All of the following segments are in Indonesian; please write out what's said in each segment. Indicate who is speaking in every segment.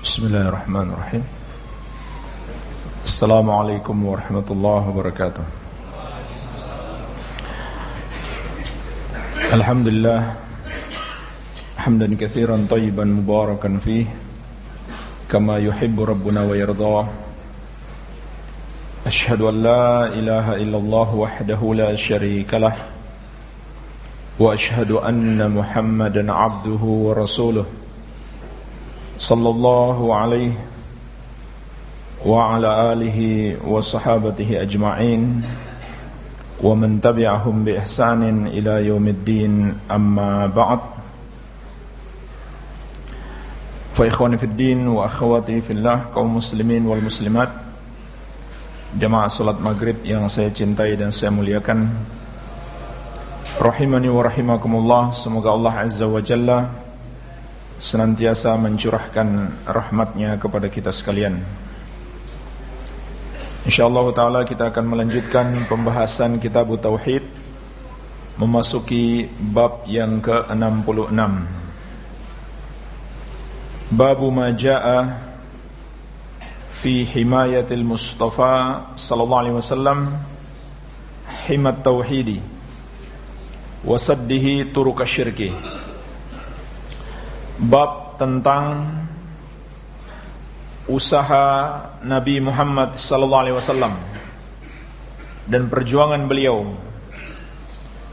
Speaker 1: بسم الله الرحمن الرحيم. السلام عليكم ورحمة الله وبركاته. الحمد لله. حمدا كثيرا طيبا مباركا فيه. كما يحب ربنا ويرضاه. أشهد أن لا إله إلا الله وحده لا شريك له. وأشهد أن محمدا عبده ورسوله. صلى الله عليه وعلى آله وصحابته أجمعين ومن تبعهم بإحسان إلى يوم الدين. أما بعد فإخواني في الدين وأخواتي في الله كوم مسلمين والمسلمات جماعة صلاة مغرب yang saya cintai dan saya muliakan. Rahimani wa الله Semoga Allah Azza wa senantiasa mencurahkan rahmatnya kepada kita sekalian. InsyaAllah ta'ala kita akan melanjutkan pembahasan kitab Tauhid Memasuki bab yang ke-66. Babu ma ja'a Fi himayatil Mustafa Sallallahu alaihi wasallam Himat Tauhidi Wasaddihi turuka syirki Bab tentang Usaha Nabi Muhammad Sallallahu alaihi wasallam Dan perjuangan beliau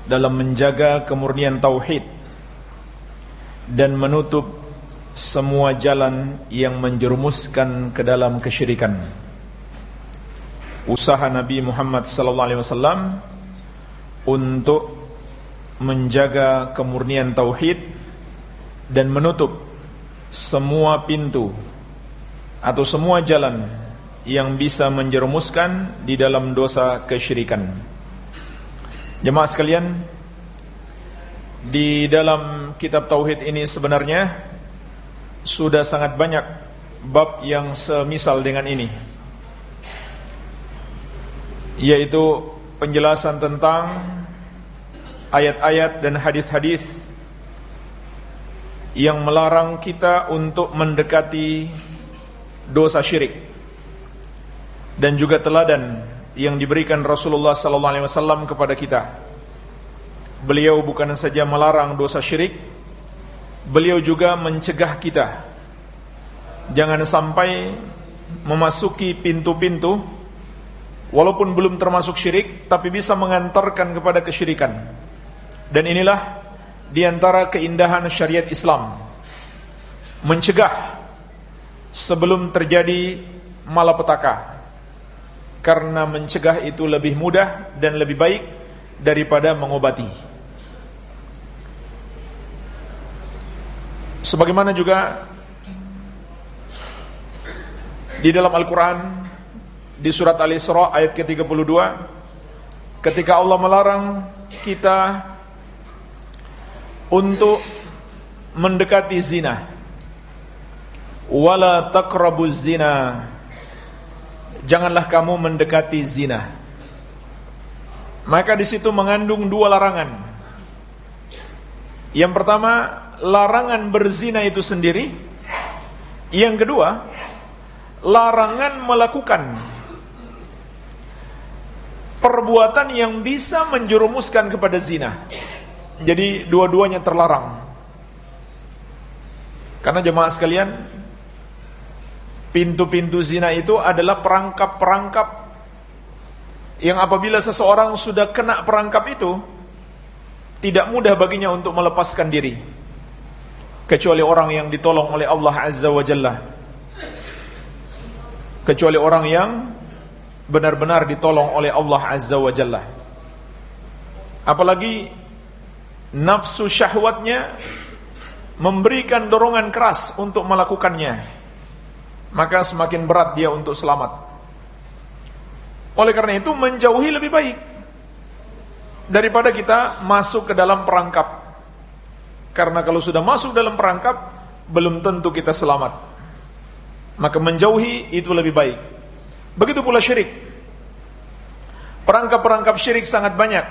Speaker 1: Dalam menjaga kemurnian Tauhid Dan menutup semua jalan yang menjerumuskan ke dalam kesyirikan. Usaha Nabi Muhammad sallallahu alaihi wasallam untuk menjaga kemurnian tauhid dan menutup semua pintu atau semua jalan yang bisa menjerumuskan di dalam dosa kesyirikan. Jemaah sekalian, di dalam kitab tauhid ini sebenarnya sudah sangat banyak bab yang semisal dengan ini yaitu penjelasan tentang ayat-ayat dan hadis-hadis yang melarang kita untuk mendekati dosa syirik dan juga teladan yang diberikan Rasulullah sallallahu alaihi wasallam kepada kita. Beliau bukan saja melarang dosa syirik beliau juga mencegah kita jangan sampai memasuki pintu-pintu walaupun belum termasuk syirik tapi bisa mengantarkan kepada kesyirikan dan inilah di antara keindahan syariat Islam mencegah sebelum terjadi malapetaka. Karena mencegah itu lebih mudah dan lebih baik daripada mengobati. Sebagaimana juga di dalam Al-Quran di surat Al-Isra ayat ke-32 ketika Allah melarang kita untuk mendekati zina wala taqrabuz zina janganlah kamu mendekati zina maka di situ mengandung dua larangan yang pertama larangan berzina itu sendiri. Yang kedua, larangan melakukan perbuatan yang bisa menjerumuskan kepada zina. Jadi dua-duanya terlarang. Karena jemaah sekalian, pintu-pintu zina itu adalah perangkap-perangkap yang apabila seseorang sudah kena perangkap itu, tidak mudah baginya untuk melepaskan diri. Kecuali orang yang ditolong oleh Allah Azza wa Jalla. Kecuali orang yang benar-benar ditolong oleh Allah Azza wa Jalla. Apalagi nafsu syahwatnya memberikan dorongan keras untuk melakukannya maka semakin berat dia untuk selamat oleh karena itu menjauhi lebih baik daripada kita masuk ke dalam perangkap karena kalau sudah masuk dalam perangkap belum tentu kita selamat. Maka menjauhi itu lebih baik. Begitu pula syirik. Perangkap-perangkap syirik sangat banyak.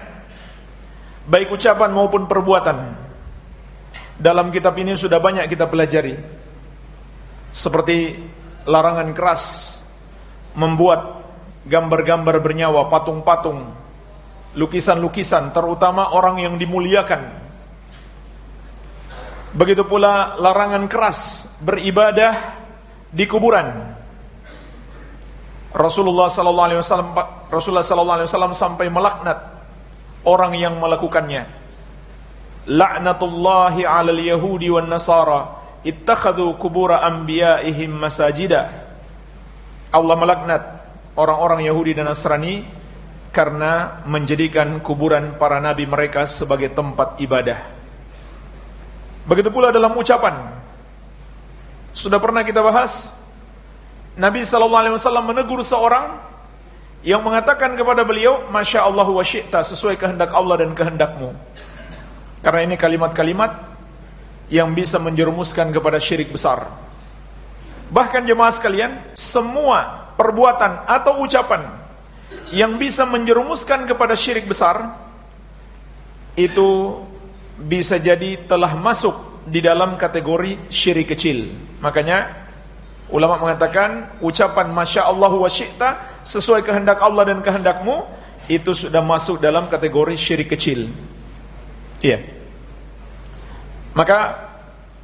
Speaker 1: Baik ucapan maupun perbuatan. Dalam kitab ini sudah banyak kita pelajari. seperti larangan keras membuat gambar-gambar bernyawa, patung-patung, lukisan-lukisan, terutama orang yang dimuliakan. Begitu pula larangan keras beribadah di kuburan. Rasulullah sallallahu alaihi wasallam Rasulullah sallallahu sampai melaknat orang yang melakukannya. La'natullahi 'alal yahudi wan nasara ittakhadhu kubura anbiya'ihim masajida. Allah melaknat orang-orang Yahudi dan Nasrani karena menjadikan kuburan para nabi mereka sebagai tempat ibadah. Begitu pula dalam ucapan. Sudah pernah kita bahas Nabi sallallahu alaihi wasallam menegur seorang yang mengatakan kepada beliau, "Masya Allah wa syi'ta," sesuai kehendak Allah dan kehendakmu. Karena ini kalimat-kalimat yang bisa menjerumuskan kepada syirik besar. Bahkan jemaah sekalian, semua perbuatan atau ucapan yang bisa menjerumuskan kepada syirik besar itu bisa jadi telah masuk di dalam kategori syirik kecil. Makanya ulama mengatakan ucapan masya Allah wa syi'ta sesuai kehendak Allah dan kehendakmu itu sudah masuk dalam kategori syirik kecil. Iya. Maka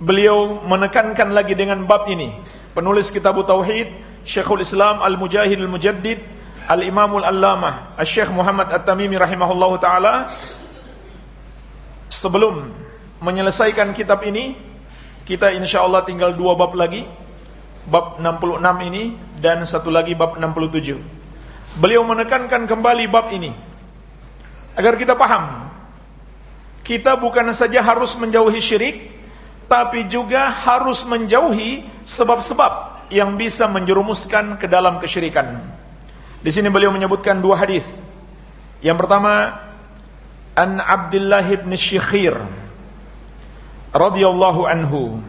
Speaker 1: beliau menekankan lagi dengan bab ini. Penulis kitab Tauhid Syekhul Islam Al-Mujahid Al-Mujaddid Al-Imamul Allamah Al-Syekh Muhammad At-Tamimi rahimahullahu taala sebelum menyelesaikan kitab ini kita insyaallah tinggal dua bab lagi bab 66 ini dan satu lagi bab 67 beliau menekankan kembali bab ini agar kita paham kita bukan saja harus menjauhi syirik tapi juga harus menjauhi sebab-sebab yang bisa menjerumuskan ke dalam kesyirikan. Di sini beliau menyebutkan dua hadis. Yang pertama, An Abdullah bin Syikhir radhiyallahu anhu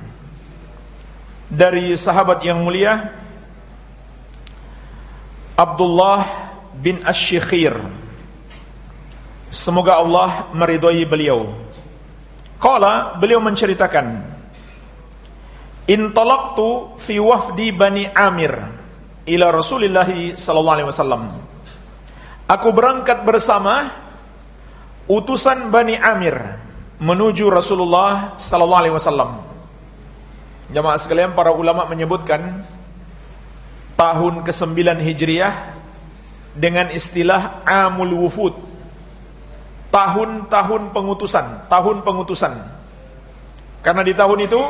Speaker 1: dari sahabat yang mulia Abdullah bin Asy-Syikhir. Semoga Allah meridhai beliau. Qala beliau menceritakan Intalaqtu fi wafdi Bani Amir ila Rasulillah sallallahu alaihi wasallam. Aku berangkat bersama utusan Bani Amir menuju Rasulullah sallallahu alaihi wasallam. Jamaah sekalian para ulama menyebutkan tahun ke-9 Hijriah dengan istilah Amul Wufud. Tahun-tahun pengutusan, tahun pengutusan. Karena di tahun itu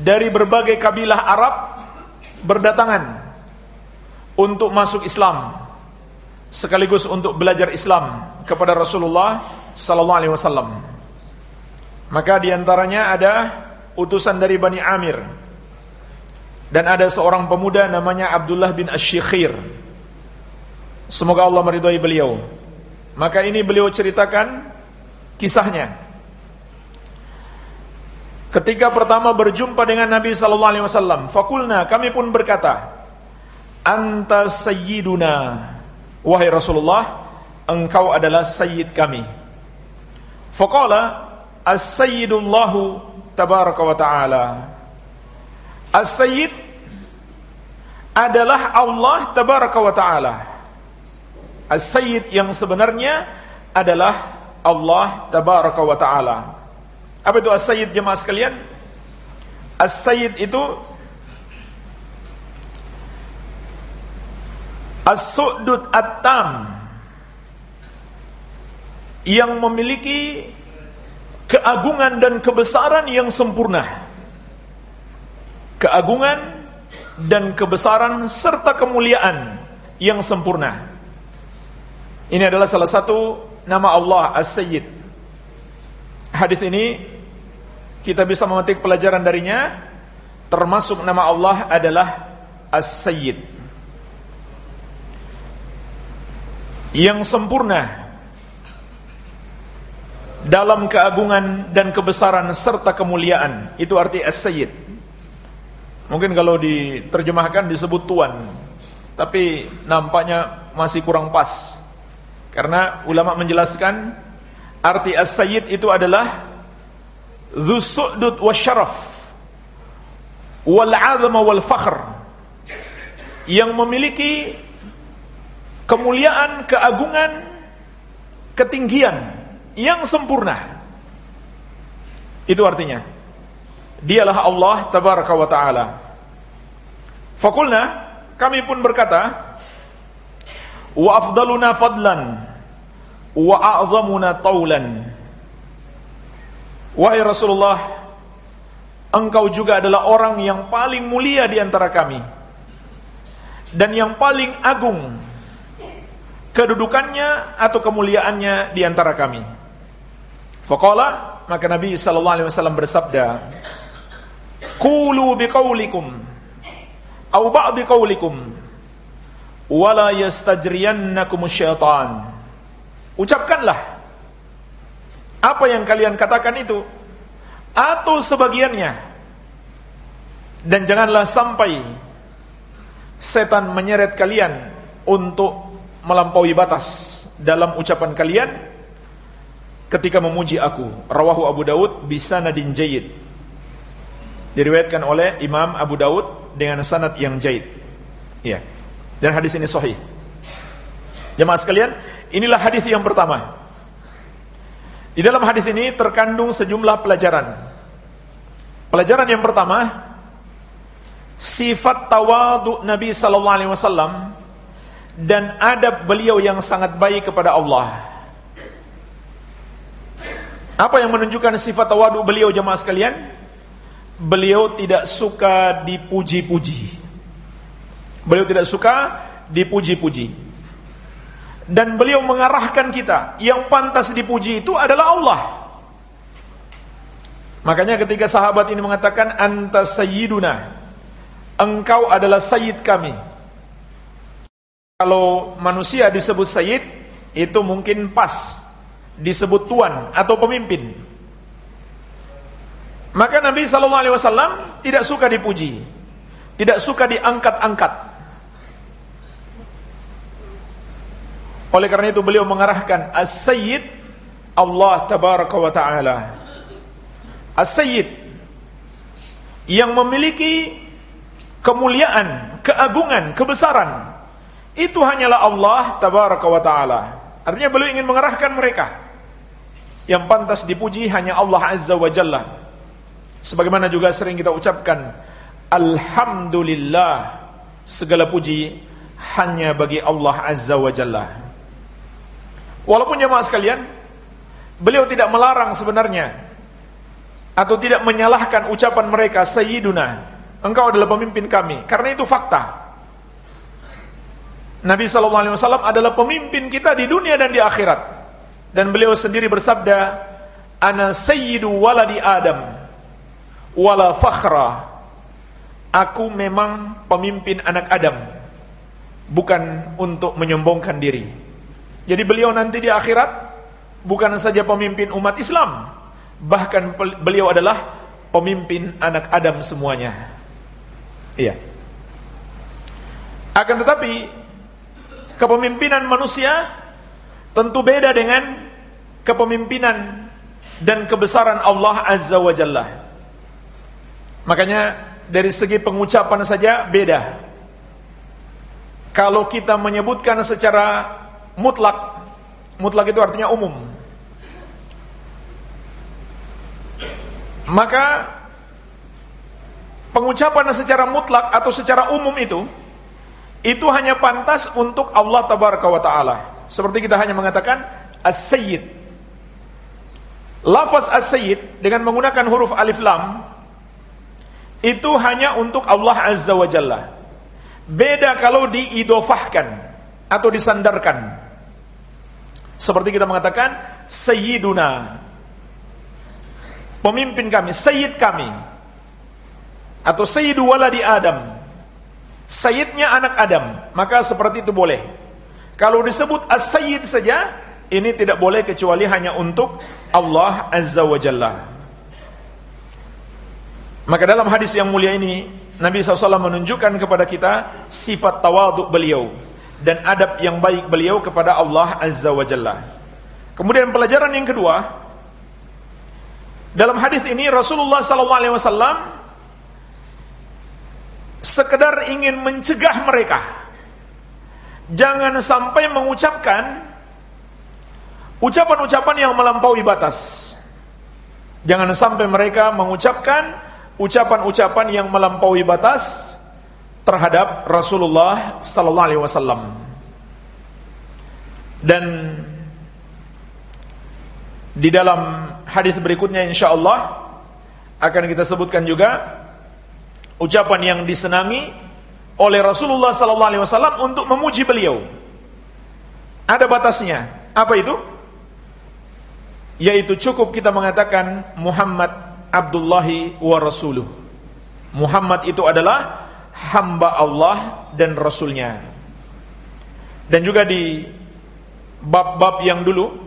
Speaker 1: dari berbagai kabilah Arab berdatangan untuk masuk Islam sekaligus untuk belajar Islam kepada Rasulullah sallallahu alaihi wasallam. Maka di antaranya ada utusan dari Bani Amir dan ada seorang pemuda namanya Abdullah bin Asy-Syikhir. Semoga Allah meridhai beliau. Maka ini beliau ceritakan kisahnya Ketika pertama berjumpa dengan Nabi sallallahu alaihi wasallam, fakulna kami pun berkata, "Anta sayyiduna." Wahai Rasulullah, engkau adalah sayyid kami. Faqala, "As-sayyidullahu tabaraka wa ta'ala." As-sayyid adalah Allah tabaraka wa ta'ala. As-sayyid yang sebenarnya adalah Allah tabaraka wa ta'ala. Apa itu as-sayyid jemaah sekalian? As-sayyid itu as-su'dud at-tam yang memiliki keagungan dan kebesaran yang sempurna. Keagungan dan kebesaran serta kemuliaan yang sempurna. Ini adalah salah satu nama Allah As-Sayyid. Hadis ini kita bisa memetik pelajaran darinya termasuk nama Allah adalah As-Sayyid yang sempurna dalam keagungan dan kebesaran serta kemuliaan. Itu arti As-Sayyid. Mungkin kalau diterjemahkan disebut tuan tapi nampaknya masih kurang pas. Karena ulama menjelaskan arti As-Sayyid itu adalah Dzu su'dud wa syaraf wal 'azma wal fakhr yang memiliki kemuliaan, keagungan, ketinggian yang sempurna. Itu artinya. Dialah Allah tabaraka wa taala. Fakulna, kami pun berkata, wa afdaluna fadlan wa a'zamuna taulan. Wahai Rasulullah, engkau juga adalah orang yang paling mulia di antara kami dan yang paling agung kedudukannya atau kemuliaannya di antara kami. Faqala maka Nabi sallallahu alaihi wasallam bersabda, "Qulu biqaulikum aw ba'd qaulikum wala yastajriyannakum syaitan." Ucapkanlah apa yang kalian katakan itu atau sebagiannya dan janganlah sampai setan menyeret kalian untuk melampaui batas dalam ucapan kalian ketika memuji aku. Rawahu Abu Daud bisanadin jayyid. Diriwayatkan oleh Imam Abu Daud dengan sanad yang jayyid. Iya. Dan hadis ini sahih. Jemaah sekalian, inilah hadis yang pertama. Di dalam hadis ini terkandung sejumlah pelajaran. Pelajaran yang pertama, sifat tawadu Nabi sallallahu alaihi wasallam dan adab beliau yang sangat baik kepada Allah. Apa yang menunjukkan sifat tawadu beliau jemaah sekalian? Beliau tidak suka dipuji-puji. Beliau tidak suka dipuji-puji. Dan beliau mengarahkan kita, yang pantas dipuji itu adalah Allah. Makanya ketika sahabat ini mengatakan anta sayyiduna, engkau adalah sayyid kami. Kalau manusia disebut sayyid itu mungkin pas disebut tuan atau pemimpin. Maka Nabi sallallahu alaihi wasallam tidak suka dipuji, tidak suka diangkat-angkat. Oleh karena itu beliau mengarahkan as-sayyid Allah tabaraka wa taala. As-sayyid yang memiliki kemuliaan, keagungan, kebesaran itu hanyalah Allah tabaraka wa taala. Artinya beliau ingin mengarahkan mereka. Yang pantas dipuji hanya Allah azza wa jalla. Sebagaimana juga sering kita ucapkan, alhamdulillah segala puji hanya bagi Allah azza wa jalla. Walaupun jemaah sekalian, beliau tidak melarang sebenarnya atau tidak menyalahkan ucapan mereka sayyiduna, engkau adalah pemimpin kami, karena itu fakta. Nabi wasallam adalah pemimpin kita di dunia dan di akhirat. Dan beliau sendiri bersabda, "Ana sayyidu waladi Adam wala fakhra." Aku memang pemimpin anak Adam, bukan untuk menyombongkan diri. Jadi beliau nanti di akhirat bukan saja pemimpin umat Islam, bahkan beliau adalah pemimpin anak Adam semuanya. Iya. Akan tetapi kepemimpinan manusia tentu beda dengan kepemimpinan dan kebesaran Allah Azza wa Jalla. Makanya dari segi pengucapan saja beda. Kalau kita menyebutkan secara mutlak, mutlak itu artinya umum. Maka pengucapan secara mutlak atau secara umum itu itu hanya pantas untuk Allah tabaraka wa taala. Seperti kita hanya mengatakan as-sayyid. Lafaz as-sayyid dengan menggunakan huruf alif lam itu hanya untuk Allah azza wa jalla. Beda kalau diidofahkan atau disandarkan. Seperti kita mengatakan sayyiduna. Pemimpin kami, sayyid kami. Atau sayyidu waladi Adam Sayyidnya anak Adam, maka seperti itu boleh. Kalau disebut as-sayyid saja, ini tidak boleh kecuali hanya untuk Allah Azza wa Jalla. Maka dalam hadis yang mulia ini, Nabi SAW menunjukkan kepada kita sifat tawaduk beliau dan adab yang baik beliau kepada Allah Azza wa Jalla. Kemudian pelajaran yang kedua, dalam hadis ini Rasulullah SAW sekedar ingin mencegah mereka. Jangan sampai mengucapkan ucapan-ucapan yang melampaui batas. Jangan sampai mereka mengucapkan ucapan-ucapan yang melampaui batas terhadap Rasulullah sallallahu alaihi wasallam. Dan di dalam hadis berikutnya insyaallah akan kita sebutkan juga ucapan yang disenangi oleh Rasulullah sallallahu alaihi wasallam untuk memuji beliau. Ada batasnya. Apa itu? Yaitu cukup kita mengatakan Muhammad Abdullahi wa Rasuluh. Muhammad itu adalah hamba Allah dan Rasulnya. Dan juga di bab-bab yang dulu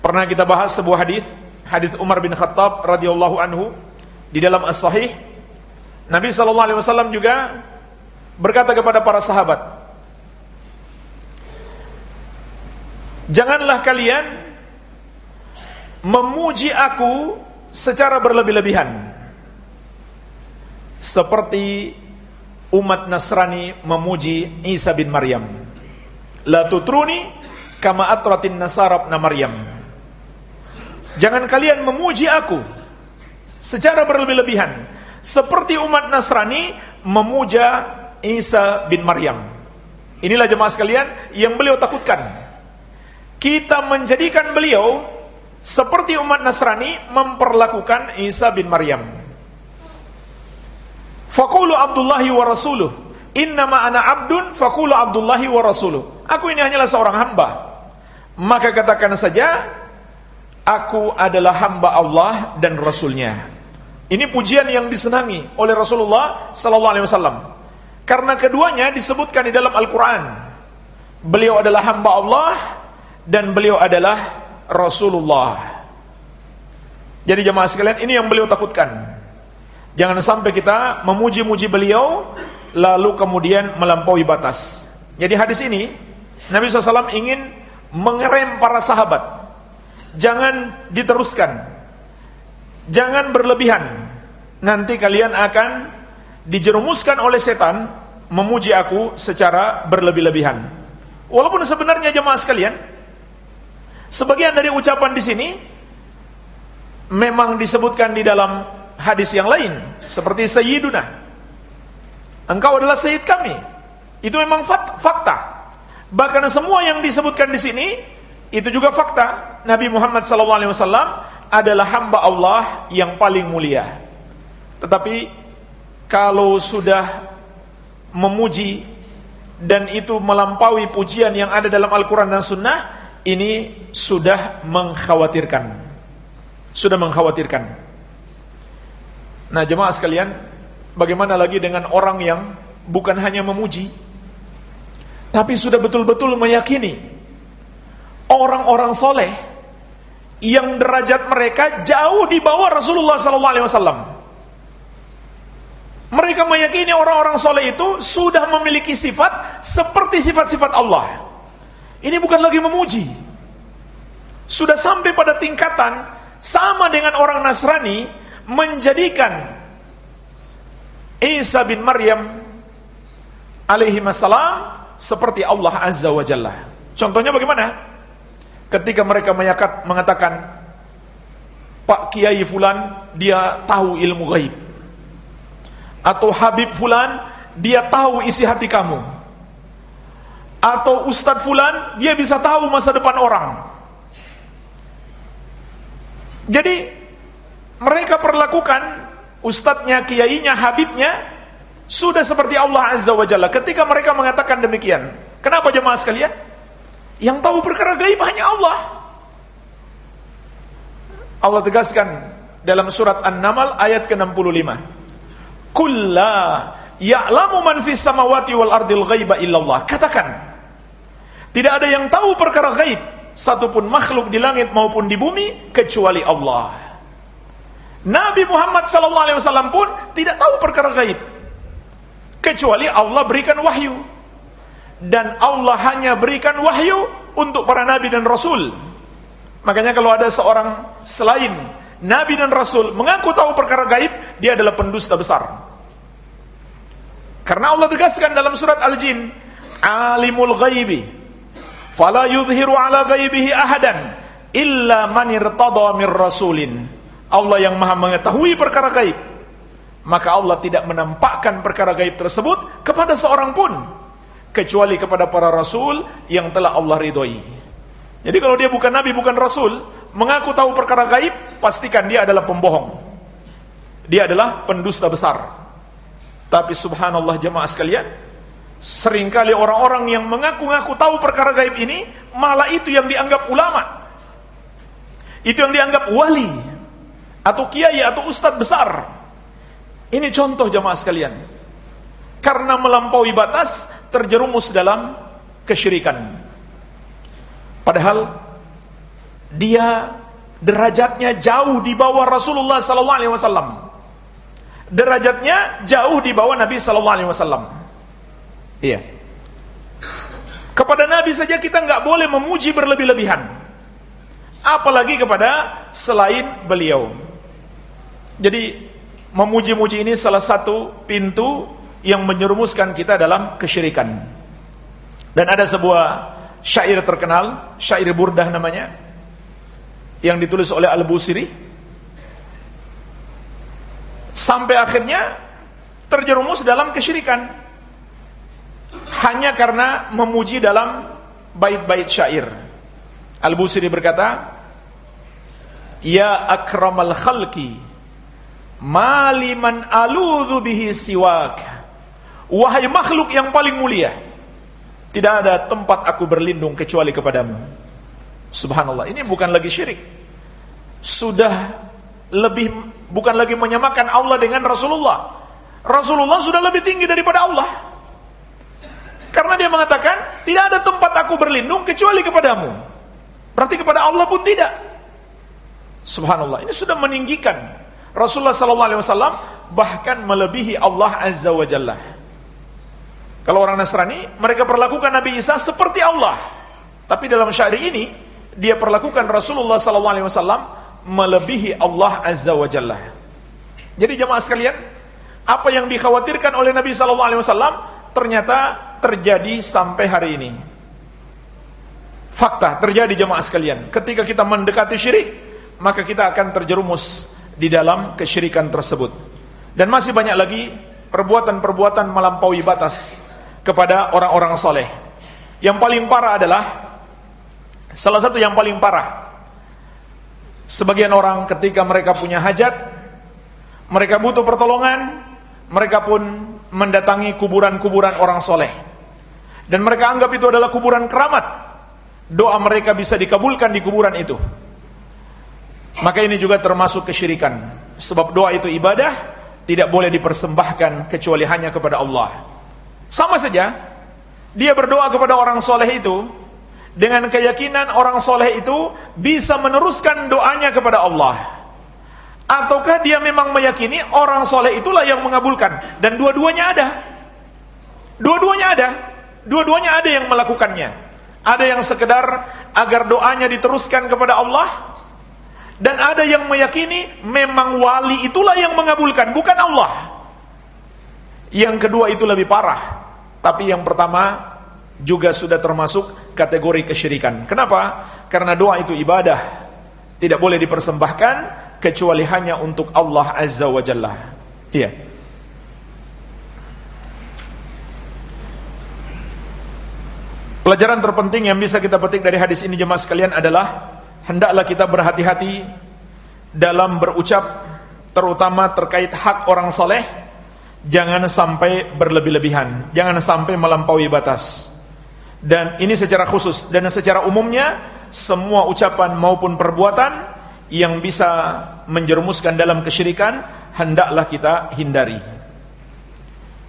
Speaker 1: pernah kita bahas sebuah hadis, hadis Umar bin Khattab radhiyallahu anhu di dalam As-Sahih. Nabi sallallahu alaihi wasallam juga berkata kepada para sahabat, "Janganlah kalian memuji aku secara berlebih-lebihan." Seperti umat Nasrani memuji Isa bin Maryam. La tutruni kama atratin nasarab na Maryam. Jangan kalian memuji aku secara berlebih-lebihan seperti umat Nasrani memuja Isa bin Maryam. Inilah jemaah sekalian yang beliau takutkan. Kita menjadikan beliau seperti umat Nasrani memperlakukan Isa bin Maryam. Fakulu Abdullahi wa Rasuluh. Innama ana abdun fakulu Abdullahi wa Rasuluh. Aku ini hanyalah seorang hamba. Maka katakan saja, aku adalah hamba Allah dan Rasulnya. Ini pujian yang disenangi oleh Rasulullah Sallallahu Alaihi Wasallam. Karena keduanya disebutkan di dalam Al-Quran. Beliau adalah hamba Allah dan beliau adalah Rasulullah. Jadi jemaah sekalian, ini yang beliau takutkan. Jangan sampai kita memuji-muji beliau lalu kemudian melampaui batas. Jadi hadis ini Nabi SAW ingin mengerem para sahabat. Jangan diteruskan. Jangan berlebihan. Nanti kalian akan dijerumuskan oleh setan memuji aku secara berlebih-lebihan. Walaupun sebenarnya jemaah sekalian, sebagian dari ucapan di sini memang disebutkan di dalam hadis yang lain seperti sayyiduna. Engkau adalah sayyid kami. Itu memang fakta. Bahkan semua yang disebutkan di sini itu juga fakta. Nabi Muhammad SAW adalah hamba Allah yang paling mulia. Tetapi kalau sudah memuji dan itu melampaui pujian yang ada dalam Al-Quran dan Sunnah ini sudah mengkhawatirkan. Sudah mengkhawatirkan. Nah jemaah sekalian Bagaimana lagi dengan orang yang Bukan hanya memuji Tapi sudah betul-betul meyakini Orang-orang soleh Yang derajat mereka Jauh di bawah Rasulullah SAW Mereka meyakini orang-orang soleh itu Sudah memiliki sifat Seperti sifat-sifat Allah Ini bukan lagi memuji Sudah sampai pada tingkatan Sama dengan orang Nasrani menjadikan Isa bin Maryam alaihi salam seperti Allah Azza wa Jalla. Contohnya bagaimana? Ketika mereka menyakat, mengatakan Pak Kiai Fulan dia tahu ilmu gaib. Atau Habib Fulan dia tahu isi hati kamu. Atau Ustadz Fulan dia bisa tahu masa depan orang. Jadi mereka perlakukan ustadznya, kiainya, habibnya sudah seperti Allah Azza wa Jalla ketika mereka mengatakan demikian. Kenapa jemaah sekalian? Yang tahu perkara gaib hanya Allah. Allah tegaskan dalam surat An-Naml ayat ke-65. Kulla ya'lamu man fis samawati wal ardil ghaiba illallah. Katakan, tidak ada yang tahu perkara gaib satupun makhluk di langit maupun di bumi kecuali Allah. Nabi Muhammad SAW pun tidak tahu perkara gaib. Kecuali Allah berikan wahyu. Dan Allah hanya berikan wahyu untuk para nabi dan rasul. Makanya kalau ada seorang selain nabi dan rasul mengaku tahu perkara gaib, dia adalah pendusta besar. Karena Allah tegaskan dalam surat Al-Jin, Alimul ghaibi fala yuzhiru ala ghaibihi ahadan illa man irtada mir rasulin. Allah yang Maha mengetahui perkara gaib. Maka Allah tidak menampakkan perkara gaib tersebut kepada seorang pun kecuali kepada para rasul yang telah Allah ridhoi. Jadi kalau dia bukan nabi, bukan rasul, mengaku tahu perkara gaib, pastikan dia adalah pembohong. Dia adalah pendusta besar. Tapi subhanallah jemaah sekalian, sering kali orang-orang yang mengaku-ngaku tahu perkara gaib ini, malah itu yang dianggap ulama. Itu yang dianggap wali atau kiai atau ustadz besar. Ini contoh jemaah sekalian. Karena melampaui batas terjerumus dalam kesyirikan. Padahal dia derajatnya jauh di bawah Rasulullah sallallahu alaihi wasallam derajatnya jauh di bawah Nabi sallallahu alaihi wasallam. Iya. Kepada Nabi saja kita nggak boleh memuji berlebih-lebihan. Apalagi kepada selain beliau. Jadi memuji-muji ini salah satu pintu yang menyerumuskan kita dalam kesyirikan. Dan ada sebuah syair terkenal, syair burdah namanya, yang ditulis oleh Al-Busiri sampai akhirnya terjerumus dalam kesyirikan hanya karena memuji dalam bait-bait syair. Al-Busiri berkata, "Ya akramal khalqi, maliman aludhu bihi siwak." Wahai makhluk yang paling mulia, tidak ada tempat aku berlindung kecuali kepadamu. Subhanallah, ini bukan lagi syirik. Sudah lebih bukan lagi menyamakan Allah dengan Rasulullah. Rasulullah sudah lebih tinggi daripada Allah. Karena dia mengatakan, tidak ada tempat aku berlindung kecuali kepadamu. Berarti kepada Allah pun tidak. Subhanallah, ini sudah meninggikan Rasulullah sallallahu alaihi wasallam bahkan melebihi Allah azza wa jalla. Kalau orang Nasrani, mereka perlakukan Nabi Isa seperti Allah. Tapi dalam syair ini, dia perlakukan Rasulullah sallallahu alaihi wasallam melebihi Allah Azza wa Jalla. Jadi jemaah sekalian, apa yang dikhawatirkan oleh Nabi sallallahu alaihi wasallam ternyata terjadi sampai hari ini. Fakta terjadi jemaah sekalian. Ketika kita mendekati syirik, maka kita akan terjerumus di dalam kesyirikan tersebut. Dan masih banyak lagi perbuatan-perbuatan melampaui batas kepada orang-orang soleh. Yang paling parah adalah salah satu yang paling parah Sebagian orang ketika mereka punya hajat, mereka butuh pertolongan, mereka pun mendatangi kuburan-kuburan orang soleh. Dan mereka anggap itu adalah kuburan keramat. Doa mereka bisa dikabulkan di kuburan itu. Maka ini juga termasuk kesyirikan. Sebab doa itu ibadah, tidak boleh dipersembahkan kecuali hanya kepada Allah. Sama saja, dia berdoa kepada orang soleh itu, dengan keyakinan orang soleh itu bisa meneruskan doanya kepada Allah. Ataukah dia memang meyakini orang soleh itulah yang mengabulkan dan dua-duanya ada. Dua-duanya ada. Dua-duanya ada yang melakukannya. Ada yang sekedar agar doanya diteruskan kepada Allah dan ada yang meyakini memang wali itulah yang mengabulkan, bukan Allah. Yang kedua itu lebih parah. Tapi yang pertama juga sudah termasuk kategori kesyirikan. Kenapa? Karena doa itu ibadah. Tidak boleh dipersembahkan kecuali hanya untuk Allah Azza wa Jalla. Iya. Pelajaran terpenting yang bisa kita petik dari hadis ini jemaah sekalian adalah hendaklah kita berhati-hati dalam berucap terutama terkait hak orang soleh jangan sampai berlebih-lebihan jangan sampai melampaui batas dan ini secara khusus. Dan secara umumnya semua ucapan maupun perbuatan yang bisa menjerumuskan dalam kesyirikan hendaklah kita hindari.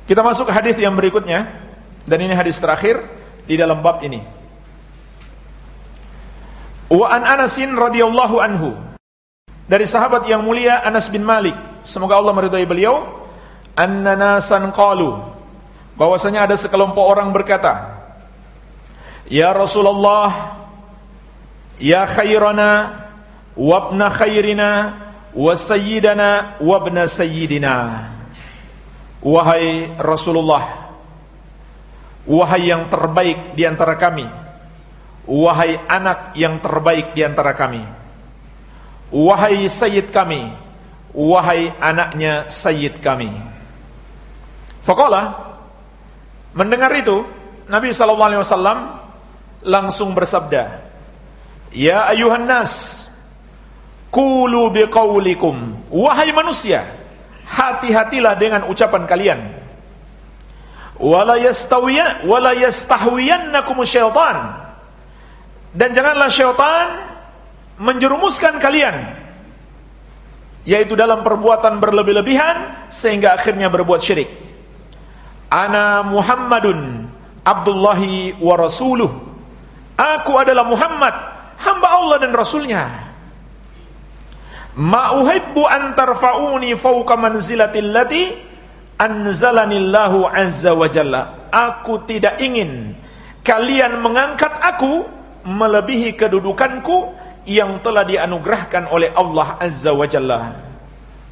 Speaker 1: Kita masuk hadis yang berikutnya. Dan ini hadis terakhir di dalam bab ini. Wa an Anasin radhiyallahu anhu. Dari sahabat yang mulia Anas bin Malik. Semoga Allah meridhai beliau. Anna nasan qalu. Bahwasanya ada sekelompok orang berkata Ya Rasulullah Ya khairana Wabna khairina Wa sayyidana Wabna sayyidina. Wahai Rasulullah Wahai yang terbaik di antara kami Wahai anak yang terbaik di antara kami Wahai sayyid kami Wahai anaknya sayyid kami. Faqala Mendengar itu Nabi SAW langsung bersabda Ya ayuhan nas Kulu biqaulikum. Wahai manusia Hati-hatilah dengan ucapan kalian. Wala syaitan. Dan janganlah syaitan menjerumuskan kalian yaitu dalam perbuatan berlebih-lebihan sehingga akhirnya berbuat syirik. Ana muhammadun abdullahi wa aku adalah muhammad hamba Allah dan rasulnya. Ma uhibbu an tarfa'uni fawqa manzilatil lati anzalanillahu azza wa jalla. Aku tidak ingin kalian mengangkat aku melebihi kedudukanku yang telah dianugerahkan oleh Allah azza wa jalla.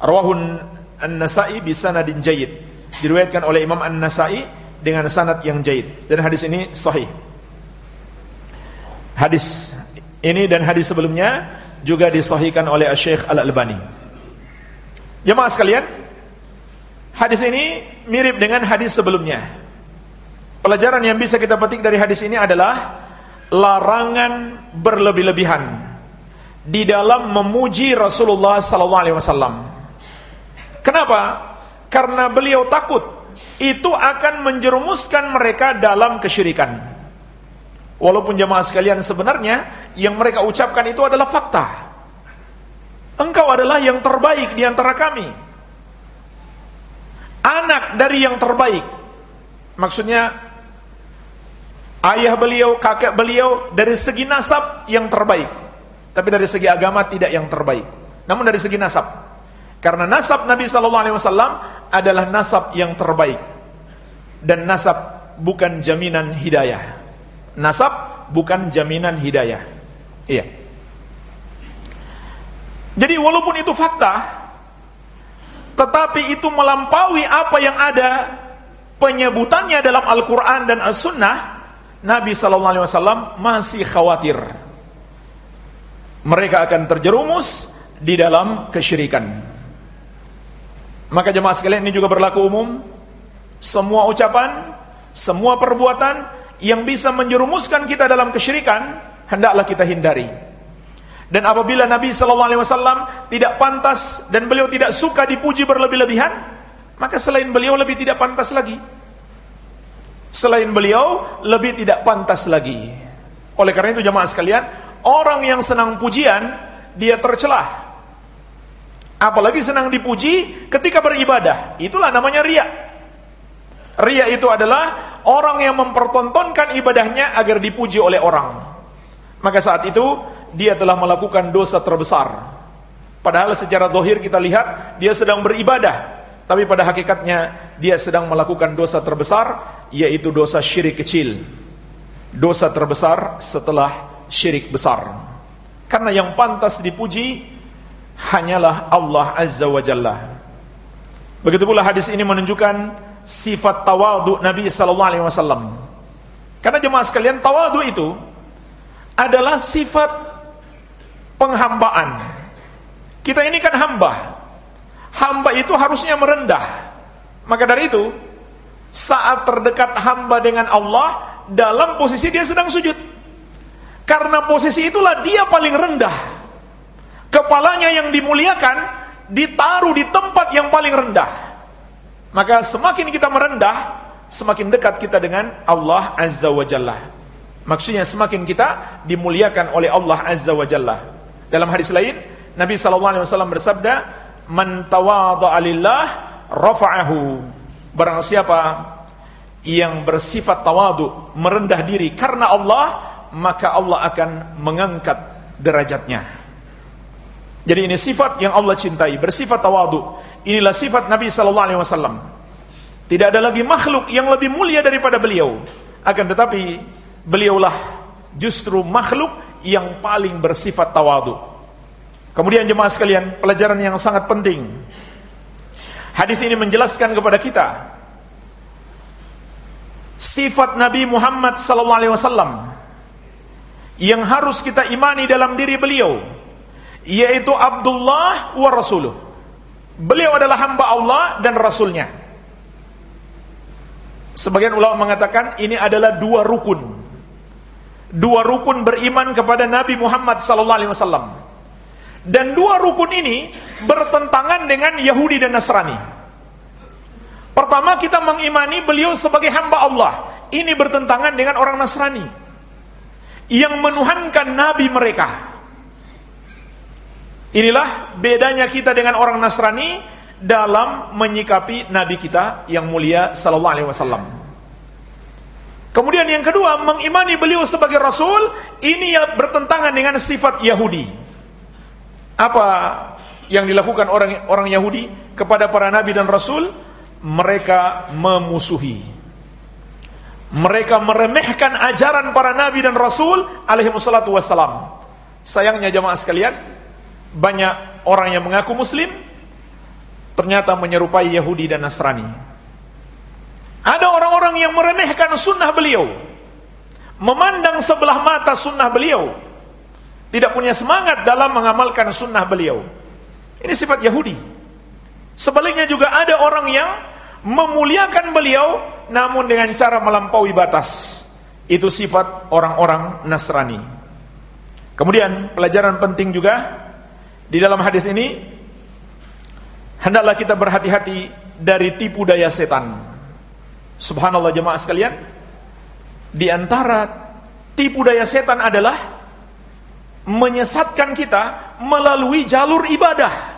Speaker 1: Rawahun an-nasa'i bi sanadin jayyid. Diriwayatkan oleh Imam an-nasa'i dengan sanad yang jayyid. Dan hadis ini sahih hadis ini dan hadis sebelumnya juga disahihkan oleh Syekh Al-Albani jemaah sekalian Hadis ini mirip dengan hadis sebelumnya. Pelajaran yang bisa kita petik dari hadis ini adalah larangan berlebih-lebihan di dalam memuji Rasulullah sallallahu alaihi wasallam. Kenapa? Karena beliau takut itu akan menjerumuskan mereka dalam kesyirikan. Walaupun jemaah sekalian sebenarnya yang mereka ucapkan itu adalah fakta. Engkau adalah yang terbaik di antara kami anak dari yang terbaik. Maksudnya ayah beliau, kakek beliau dari segi nasab yang terbaik. Tapi dari segi agama tidak yang terbaik. Namun dari segi nasab. Karena nasab Nabi sallallahu alaihi wasallam adalah nasab yang terbaik. Dan nasab bukan jaminan hidayah. Nasab bukan jaminan hidayah. Iya. Jadi walaupun itu fakta, tetapi itu melampaui apa yang ada penyebutannya dalam Al-Quran dan As-Sunnah, Nabi Wasallam masih khawatir mereka akan terjerumus di dalam kesyirikan. Maka jemaah sekalian ini juga berlaku umum. Semua ucapan, semua perbuatan yang bisa menjerumuskan kita dalam kesyirikan, hendaklah kita hindari. Dan apabila Nabi sallallahu alaihi wasallam tidak pantas dan beliau tidak suka dipuji berlebih-lebihan, maka selain beliau lebih tidak pantas lagi. Selain beliau lebih tidak pantas lagi. Oleh karena itu jemaah sekalian, orang yang senang pujian dia tercelah. Apalagi senang dipuji ketika beribadah. Itulah namanya riya. Riya itu adalah orang yang mempertontonkan ibadahnya agar dipuji oleh orang. Maka saat itu dia telah melakukan dosa terbesar. Padahal secara dohir kita lihat dia sedang beribadah, tapi pada hakikatnya dia sedang melakukan dosa terbesar, yaitu dosa syirik kecil. Dosa terbesar setelah syirik besar. Karena yang pantas dipuji hanyalah Allah Azza wa Jalla. Begitu pula hadis ini menunjukkan sifat tawadu Nabi sallallahu alaihi wasallam. Karena jemaah sekalian tawadu itu adalah sifat penghambaan. Kita ini kan hamba. Hamba itu harusnya merendah. Maka dari itu, saat terdekat hamba dengan Allah, dalam posisi dia sedang sujud. Karena posisi itulah dia paling rendah. Kepalanya yang dimuliakan, ditaruh di tempat yang paling rendah. Maka semakin kita merendah, semakin dekat kita dengan Allah Azza wa Jalla. Maksudnya semakin kita dimuliakan oleh Allah Azza wa Jalla. Dalam hadis lain, Nabi sallallahu alaihi wasallam bersabda, "Man tawadha'a lillah rafa'ahu." Barang siapa yang bersifat tawadu, merendah diri karena Allah, maka Allah akan mengangkat derajatnya. Jadi ini sifat yang Allah cintai, bersifat tawadu. Inilah sifat Nabi sallallahu alaihi wasallam. Tidak ada lagi makhluk yang lebih mulia daripada beliau. Akan tetapi beliaulah justru makhluk yang paling bersifat tawadu. Kemudian jemaah sekalian, pelajaran yang sangat penting. Hadis ini menjelaskan kepada kita sifat Nabi Muhammad sallallahu alaihi wasallam yang harus kita imani dalam diri beliau yaitu Abdullah wa Rasuluh. Beliau adalah hamba Allah dan Rasulnya. Sebagian ulama mengatakan ini adalah dua rukun. Dua rukun beriman kepada Nabi Muhammad sallallahu alaihi wasallam. Dan dua rukun ini bertentangan dengan Yahudi dan Nasrani. Pertama kita mengimani beliau sebagai hamba Allah. Ini bertentangan dengan orang Nasrani yang menuhankan nabi mereka. Inilah bedanya kita dengan orang Nasrani dalam menyikapi nabi kita yang mulia sallallahu alaihi wasallam. Kemudian yang kedua, mengimani beliau sebagai rasul, ini yang bertentangan dengan sifat Yahudi. Apa yang dilakukan orang orang Yahudi kepada para nabi dan rasul? Mereka memusuhi. Mereka meremehkan ajaran para nabi dan rasul alaihi wassalatu wassalam. Sayangnya jemaah sekalian, banyak orang yang mengaku muslim ternyata menyerupai Yahudi dan Nasrani. Ada orang-orang yang meremehkan sunnah beliau, memandang sebelah mata sunnah beliau, tidak punya semangat dalam mengamalkan sunnah beliau. Ini sifat Yahudi. Sebaliknya juga ada orang yang memuliakan beliau namun dengan cara melampaui batas. Itu sifat orang-orang Nasrani. Kemudian pelajaran penting juga di dalam hadis ini hendaklah kita berhati-hati dari tipu daya setan. Subhanallah jemaah sekalian, di antara tipu daya setan adalah menyesatkan kita melalui jalur ibadah.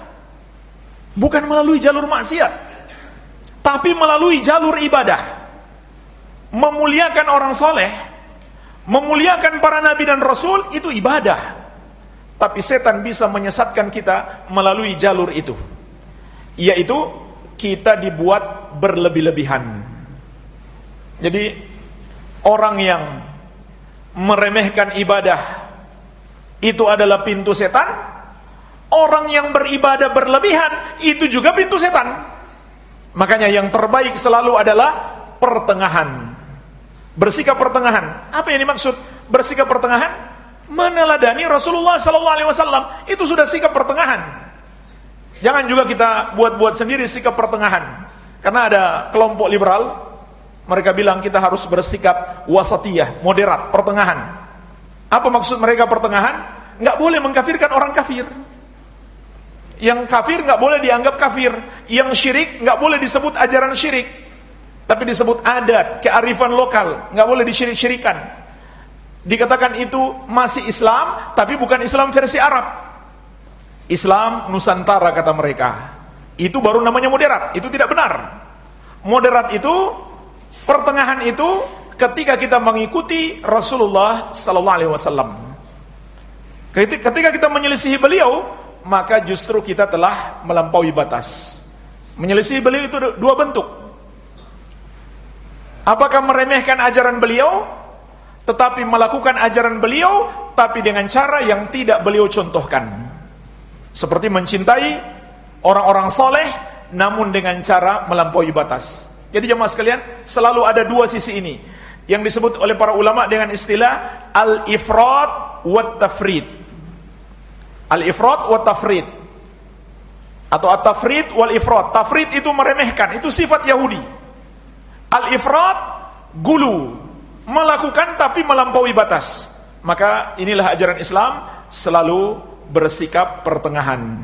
Speaker 1: Bukan melalui jalur maksiat. Tapi melalui jalur ibadah. Memuliakan orang soleh, memuliakan para nabi dan rasul, itu ibadah. Tapi setan bisa menyesatkan kita melalui jalur itu. Yaitu, kita dibuat berlebih-lebihan. Jadi, orang yang meremehkan ibadah itu adalah pintu setan. Orang yang beribadah berlebihan itu juga pintu setan. Makanya yang terbaik selalu adalah pertengahan. Bersikap pertengahan. Apa yang dimaksud bersikap pertengahan? Meneladani Rasulullah sallallahu alaihi wasallam. Itu sudah sikap pertengahan. Jangan juga kita buat-buat sendiri sikap pertengahan. Karena ada kelompok liberal mereka bilang kita harus bersikap wasatiyah, moderat, pertengahan. Apa maksud mereka pertengahan? Nggak boleh mengkafirkan orang kafir. Yang kafir nggak boleh dianggap kafir. Yang syirik nggak boleh disebut ajaran syirik. Tapi disebut adat, kearifan lokal. nggak boleh disyirik-syirikan. Dikatakan itu masih Islam, tapi bukan Islam versi Arab. Islam Nusantara kata mereka. Itu baru namanya moderat. Itu tidak benar. Moderat itu, pertengahan itu ketika kita mengikuti Rasulullah sallallahu alaihi wasallam. Ketika kita menyelisihi beliau, maka justru kita telah melampaui batas. Menyelisihi beliau itu dua bentuk. Apakah meremehkan ajaran beliau tetapi melakukan ajaran beliau tapi dengan cara yang tidak beliau contohkan. Seperti mencintai orang-orang soleh namun dengan cara melampaui batas. Jadi jemaah sekalian, selalu ada dua sisi ini yang disebut oleh para ulama dengan istilah al-ifrat wa tafrid. Al-ifrat wa tafrid. Atau at-tafrid wal ifrat. Tafrid itu meremehkan, itu sifat Yahudi. Al-ifrat gulu, melakukan tapi melampaui batas. Maka inilah ajaran Islam selalu bersikap pertengahan.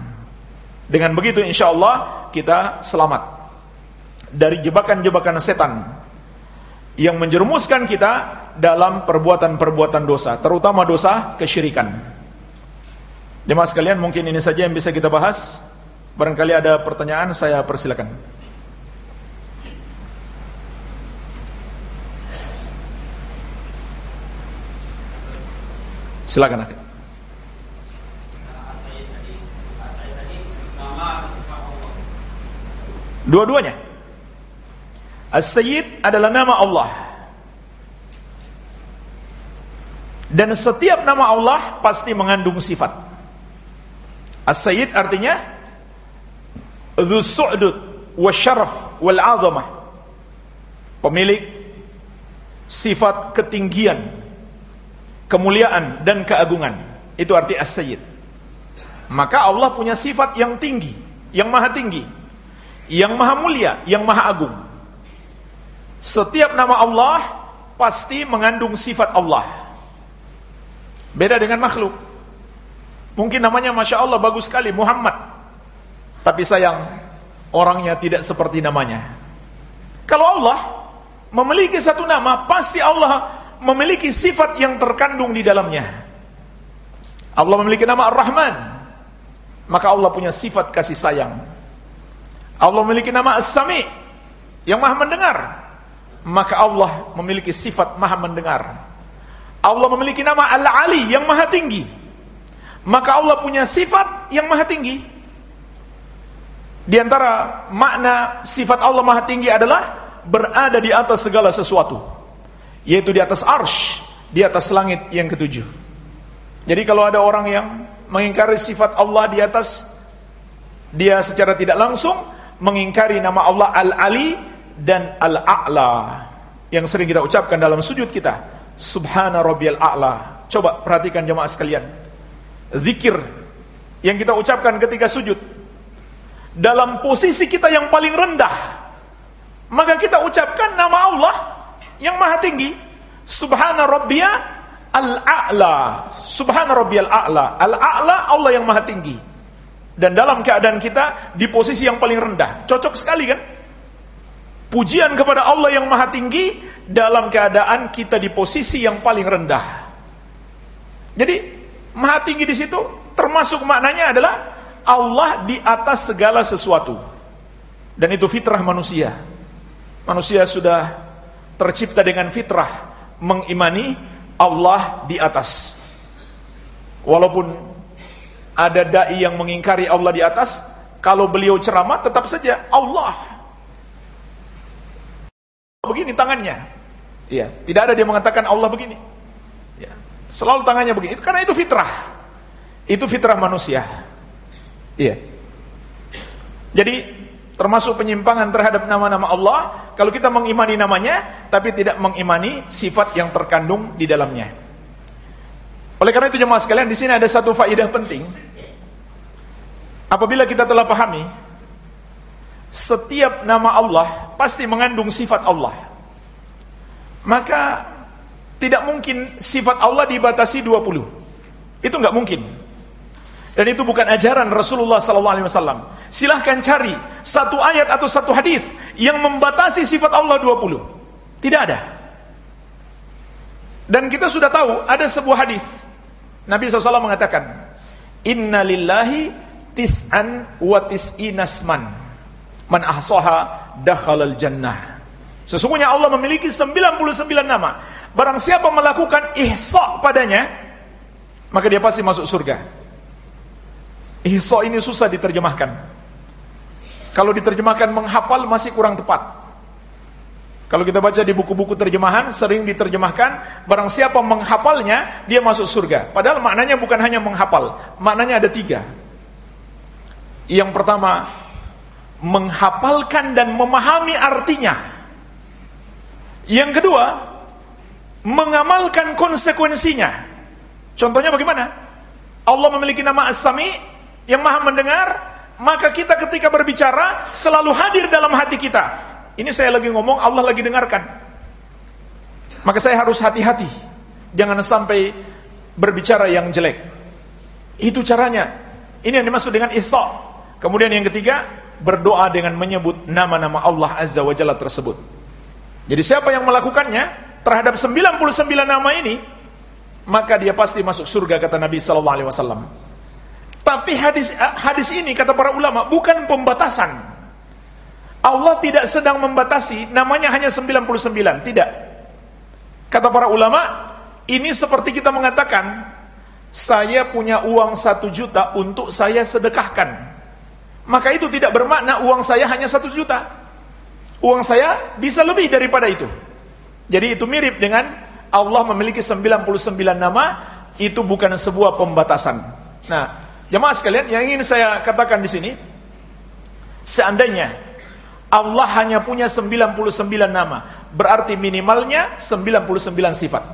Speaker 1: Dengan begitu insyaallah kita selamat dari jebakan-jebakan setan yang menjerumuskan kita dalam perbuatan-perbuatan dosa, terutama dosa kesyirikan. Jemaah sekalian, mungkin ini saja yang bisa kita bahas. Barangkali ada pertanyaan, saya persilakan. Silakan, Akhir. Dua-duanya. As-Sayyid adalah nama Allah. Dan setiap nama Allah pasti mengandung sifat. As-Sayyid artinya Dhu Su'dud wasyaraf wal azamah. Pemilik sifat ketinggian, kemuliaan dan keagungan. Itu arti as-sayyid. Maka Allah punya sifat yang tinggi, yang maha tinggi, yang maha mulia, yang maha agung. Setiap nama Allah pasti mengandung sifat Allah. Beda dengan makhluk. Mungkin namanya Masya Allah bagus sekali Muhammad Tapi sayang Orangnya tidak seperti namanya Kalau Allah Memiliki satu nama Pasti Allah memiliki sifat yang terkandung di dalamnya. Allah memiliki nama Ar-Rahman. Maka Allah punya sifat kasih sayang. Allah memiliki nama As-Sami Yang maha mendengar. Maka Allah memiliki sifat maha mendengar. Allah memiliki nama Al-Ali yang maha tinggi. Maka Allah punya sifat yang maha tinggi. Di antara makna sifat Allah maha tinggi adalah berada di atas segala sesuatu. Yaitu di atas arsh, di atas langit yang ketujuh. Jadi kalau ada orang yang mengingkari sifat Allah di atas, dia secara tidak langsung mengingkari nama Allah Al-Ali dan Al-A'la. Yang sering kita ucapkan dalam sujud kita. Subhana rabbiyal a'la. Coba perhatikan jemaah sekalian zikir yang kita ucapkan ketika sujud dalam posisi kita yang paling rendah maka kita ucapkan nama Allah yang maha tinggi. Subhana rabbiya al-a'la. Subhana rabbiyal a'la al-a'la Allah yang maha tinggi. Dan dalam keadaan kita di posisi yang paling rendah. Cocok sekali kan? Pujian kepada Allah yang maha tinggi dalam keadaan kita di posisi yang paling rendah. Jadi Maha tinggi di situ termasuk maknanya adalah Allah di atas segala sesuatu. Dan itu fitrah manusia. Manusia sudah tercipta dengan fitrah mengimani Allah di atas. Walaupun ada dai yang mengingkari Allah di atas, kalau beliau ceramah tetap saja Allah. Begini tangannya. Iya, tidak ada dia mengatakan Allah begini. Ya. Selalu tangannya begini. Karena itu fitrah. Itu fitrah manusia. Iya. Jadi termasuk penyimpangan terhadap nama-nama Allah kalau kita mengimani namanya tapi tidak mengimani sifat yang terkandung di dalamnya. Oleh karena itu jemaah sekalian di sini ada satu faedah penting. Apabila kita telah pahami setiap nama Allah pasti mengandung sifat Allah. Maka tidak mungkin sifat Allah dibatasi 20. Itu nggak mungkin. Dan itu bukan ajaran Rasulullah SAW. Silahkan cari satu ayat atau satu hadis yang membatasi sifat Allah 20. Tidak ada. Dan kita sudah tahu ada sebuah hadis. Nabi SAW mengatakan, Inna lillahi tis'an wa tis'inasman. Man ahsaha dakhalal jannah. Sesungguhnya Allah memiliki 99 nama. Barang siapa melakukan ihsa padanya, maka dia pasti masuk surga. Ihsa ini susah diterjemahkan. Kalau diterjemahkan menghafal masih kurang tepat. Kalau kita baca di buku-buku terjemahan sering diterjemahkan barang siapa menghafalnya dia masuk surga. Padahal maknanya bukan hanya menghafal, maknanya ada tiga. Yang pertama menghafalkan dan memahami artinya. Yang kedua mengamalkan konsekuensinya. Contohnya bagaimana? Allah memiliki nama As-Sami yang Maha mendengar, maka kita ketika berbicara selalu hadir dalam hati kita. Ini saya lagi ngomong, Allah lagi dengarkan. Maka saya harus hati-hati. Jangan sampai berbicara yang jelek. Itu caranya. Ini yang dimaksud dengan ihsa. Kemudian yang ketiga, berdoa dengan menyebut nama-nama Allah Azza wa Jalla tersebut. Jadi siapa yang melakukannya, terhadap 99 nama ini, maka dia pasti masuk surga kata Nabi sallallahu alaihi wasallam. Tapi hadis hadis ini kata para ulama bukan pembatasan. Allah tidak sedang membatasi namanya hanya 99, tidak. Kata para ulama, ini seperti kita mengatakan saya punya uang satu juta untuk saya sedekahkan. Maka itu tidak bermakna uang saya hanya satu juta. Uang saya bisa lebih daripada itu. Jadi itu mirip dengan Allah memiliki 99 nama, itu bukan sebuah pembatasan. Nah, jemaah sekalian, yang ingin saya katakan di sini, seandainya Allah hanya punya 99 nama. Berarti minimalnya 99 sifat.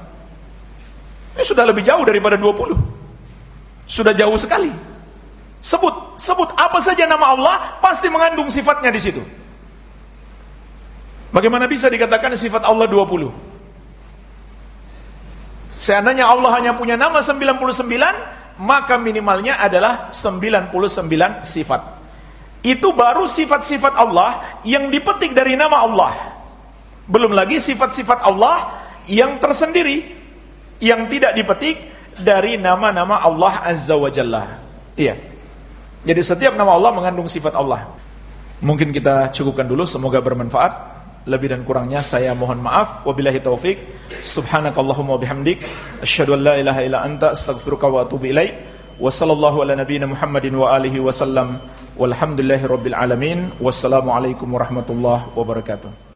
Speaker 1: Ini sudah lebih jauh daripada 20. Sudah jauh sekali. Sebut, sebut apa saja nama Allah pasti mengandung sifatnya di situ. Bagaimana bisa dikatakan sifat Allah 20? Seandainya Allah hanya punya nama 99, maka minimalnya adalah 99 sifat. Itu baru sifat-sifat Allah yang dipetik dari nama Allah. Belum lagi sifat-sifat Allah yang tersendiri yang tidak dipetik dari nama-nama Allah Azza wa Jalla. Iya. Jadi setiap nama Allah mengandung sifat Allah. Mungkin kita cukupkan dulu semoga bermanfaat. Lebih dan kurangnya saya mohon maaf. Wabillahi taufik. Subhanakallahumma bihamdik asyhadu an la ilaha illa anta astaghfiruka wa atubu ilaik. Wa sallallahu ala nabiyyina Muhammadin wa alihi wasallam. Walhamdulillahirabbil alamin. Wassalamualaikum warahmatullahi wabarakatuh.